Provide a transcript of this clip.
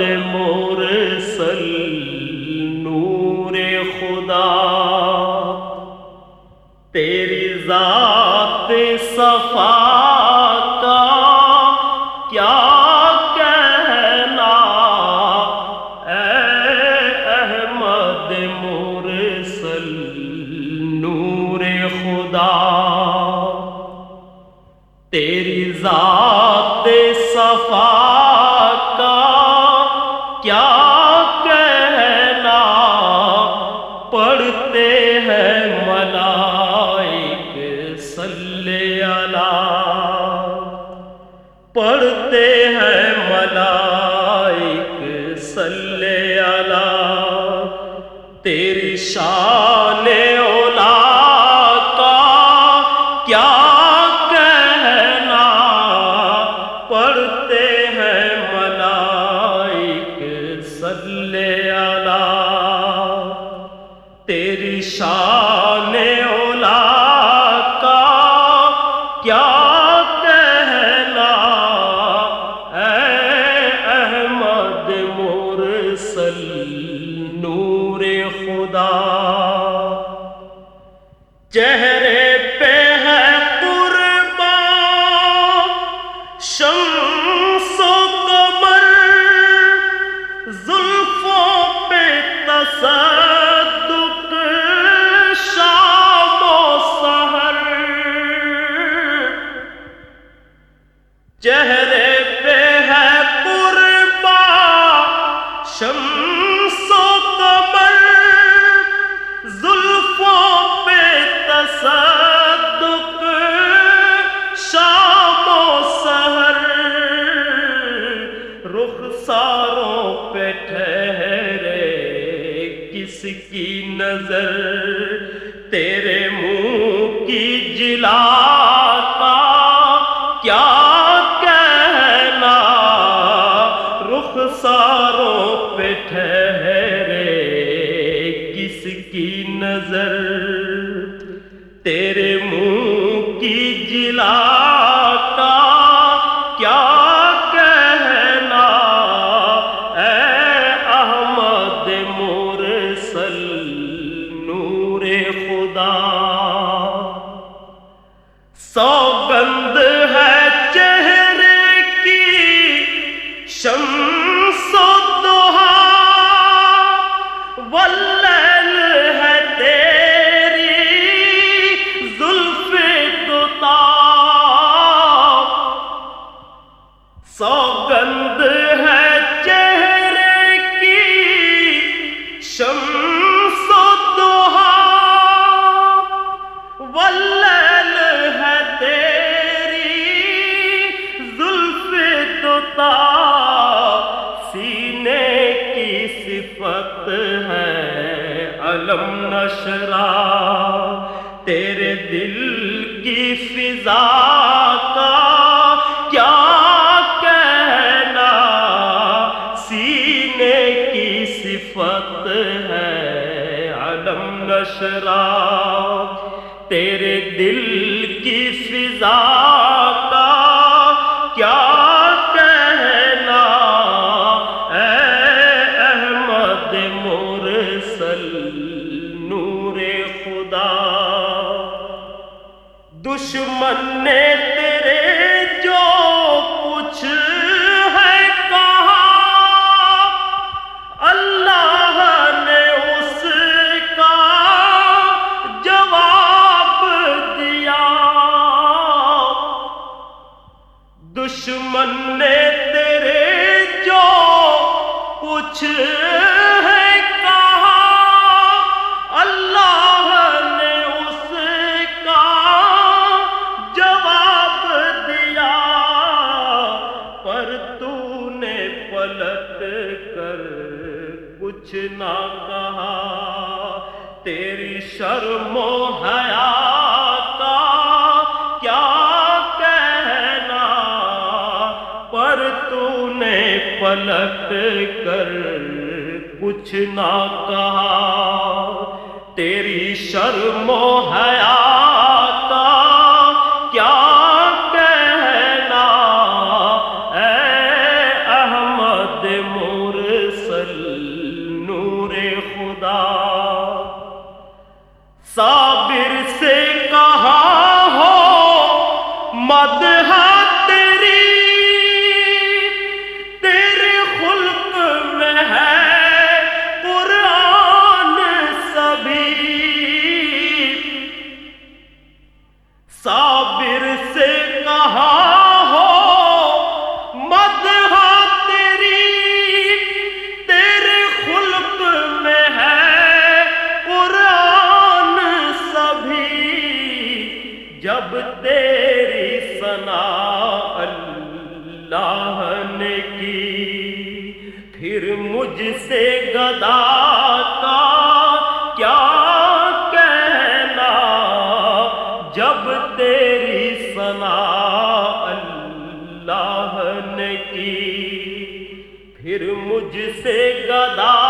مرسل نور خدا تیری ذات صفا کا کیا کہنا اے احمد مرسل نور خدا ہیں صلی اللہ پڑھتے ہیں ملائک صلی اللہ ٹھہرے کس کی نظر تیرے منہ کی جلا کیا کہنا رخ ساروں پہ ٹھہرے کس کی نظر تیرے منہ کی جلا سو نشرا، تیرے دل کی فضا کا کیا کہنا؟ سینے کی صفت ہے علم نشرا، تیرے دل کی فضا خدا۔ دشمن نے تیرے جو کچھ ہے کہا، اللہ نے اس کا جواب دیا۔ دشمن نے تیرے جو کچھ تو نے پلٹ کر کچھ نہ کہا تیری شرم و حیا کا کیا کہنا پر تو نے پلٹ کر کچھ نہ کہا تیری شرم و حیا مدح مجھ سے گدا کا کیا کہنا؟ جب تیری سنا اللہ نے کی، پھر مجھ سے گدا